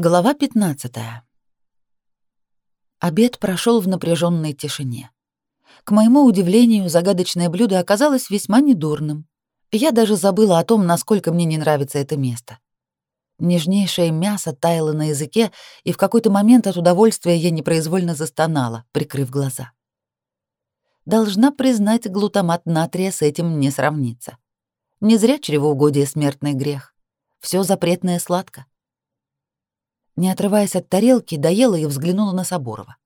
Глава 15. Обед прошел в напряженной тишине. К моему удивлению, загадочное блюдо оказалось весьма недурным. Я даже забыла о том, насколько мне не нравится это место. Нежнейшее мясо таяло на языке, и в какой-то момент от удовольствия я непроизвольно застонала, прикрыв глаза. Должна признать, глутамат натрия с этим не сравнится. Не зря чревоугодие смертный грех. Все запретное сладко. Не отрываясь от тарелки, доела и взглянула на Соборова.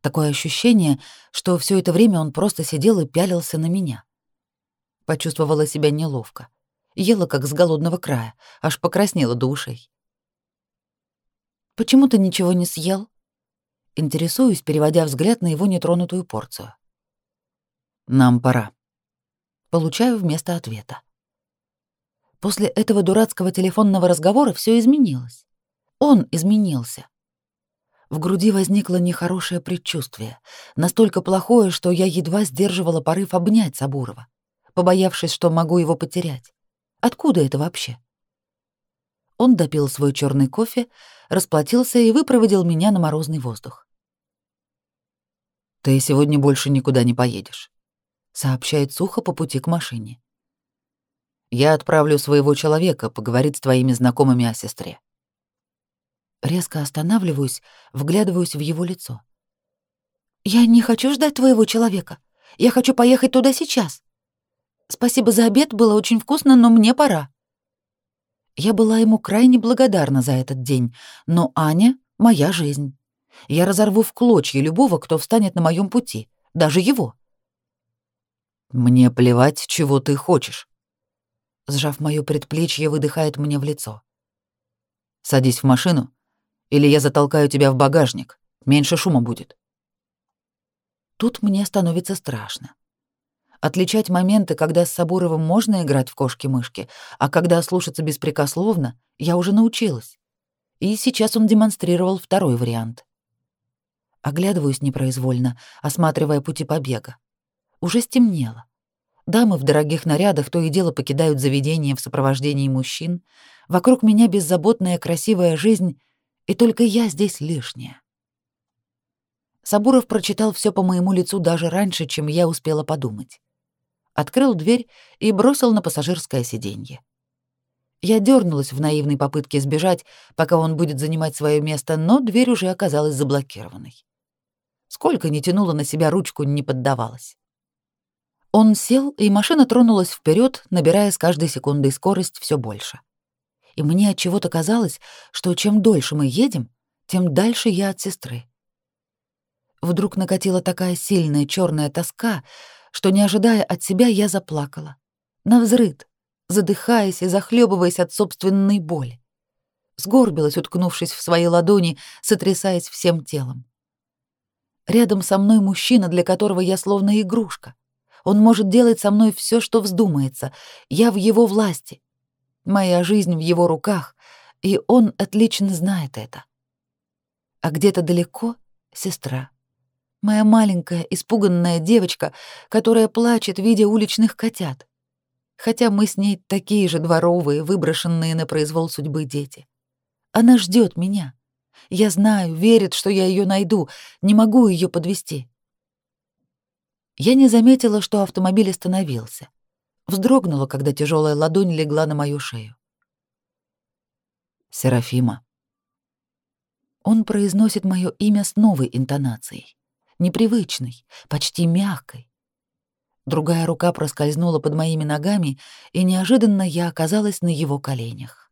Такое ощущение, что все это время он просто сидел и пялился на меня. Почувствовала себя неловко. Ела как с голодного края, аж покраснела до ушей. «Почему ты ничего не съел?» Интересуюсь, переводя взгляд на его нетронутую порцию. «Нам пора». Получаю вместо ответа. После этого дурацкого телефонного разговора все изменилось. Он изменился. В груди возникло нехорошее предчувствие, настолько плохое, что я едва сдерживала порыв обнять Сабурова, побоявшись, что могу его потерять. Откуда это вообще? Он допил свой черный кофе, расплатился и выпроводил меня на морозный воздух. «Ты сегодня больше никуда не поедешь», — сообщает сухо по пути к машине. «Я отправлю своего человека поговорить с твоими знакомыми о сестре. Резко останавливаюсь, вглядываюсь в его лицо. «Я не хочу ждать твоего человека. Я хочу поехать туда сейчас. Спасибо за обед, было очень вкусно, но мне пора». Я была ему крайне благодарна за этот день, но Аня — моя жизнь. Я разорву в клочья любого, кто встанет на моем пути, даже его. «Мне плевать, чего ты хочешь», — сжав моё предплечье, выдыхает мне в лицо. «Садись в машину или я затолкаю тебя в багажник. Меньше шума будет. Тут мне становится страшно. Отличать моменты, когда с Сабуровым можно играть в кошки-мышки, а когда слушаться беспрекословно, я уже научилась. И сейчас он демонстрировал второй вариант. Оглядываюсь непроизвольно, осматривая пути побега. Уже стемнело. Дамы в дорогих нарядах то и дело покидают заведение в сопровождении мужчин. Вокруг меня беззаботная красивая жизнь и только я здесь лишняя. Сабуров прочитал все по моему лицу даже раньше, чем я успела подумать. Открыл дверь и бросил на пассажирское сиденье. Я дернулась в наивной попытке сбежать, пока он будет занимать свое место, но дверь уже оказалась заблокированной. Сколько ни тянула на себя ручку, не поддавалась. Он сел, и машина тронулась вперед, набирая с каждой секундой скорость все больше и мне от чего-то казалось, что чем дольше мы едем, тем дальше я от сестры. Вдруг накатила такая сильная черная тоска, что, не ожидая от себя, я заплакала. Навзрыд, задыхаясь и захлебываясь от собственной боли. Сгорбилась, уткнувшись в свои ладони, сотрясаясь всем телом. Рядом со мной мужчина, для которого я словно игрушка. Он может делать со мной все, что вздумается. Я в его власти. Моя жизнь в его руках, и он отлично знает это. А где-то далеко сестра. Моя маленькая, испуганная девочка, которая плачет, видя уличных котят. Хотя мы с ней такие же дворовые, выброшенные на произвол судьбы дети. Она ждет меня. Я знаю, верит, что я ее найду, не могу ее подвести. Я не заметила, что автомобиль остановился вздрогнула, когда тяжелая ладонь легла на мою шею. Серафима. Он произносит мое имя с новой интонацией, непривычной, почти мягкой. Другая рука проскользнула под моими ногами, и неожиданно я оказалась на его коленях.